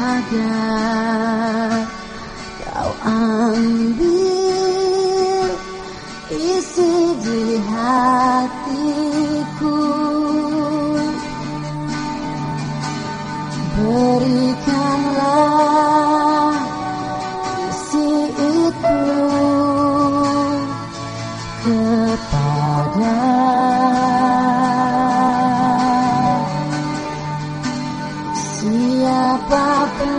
ada kau ambil isi di hatiku. Berikanlah isi itu kepada about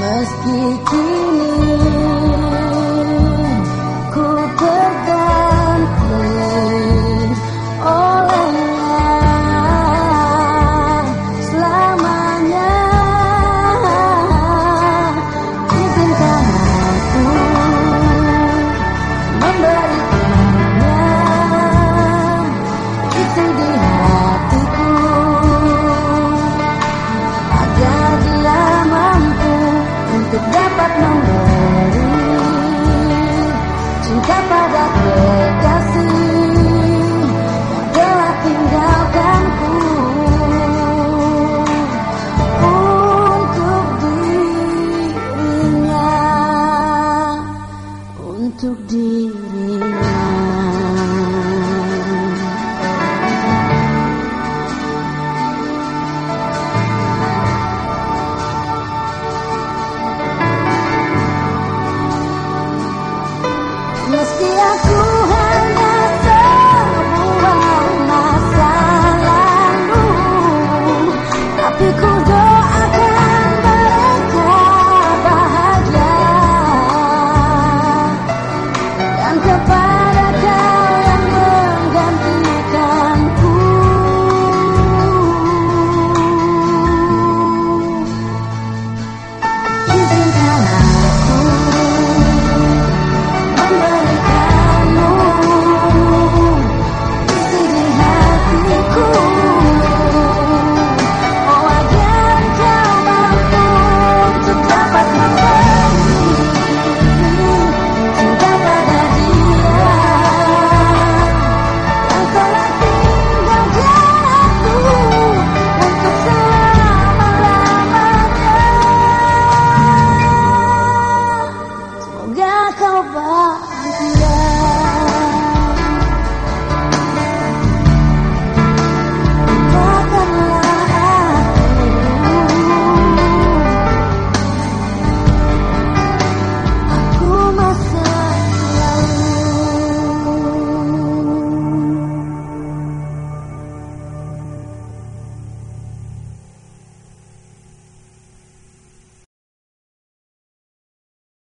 Meski kini dapat memberi cinta pada kekasih rela tinggalkan tinggalkanku untuk dirinya untuk dirinya. Because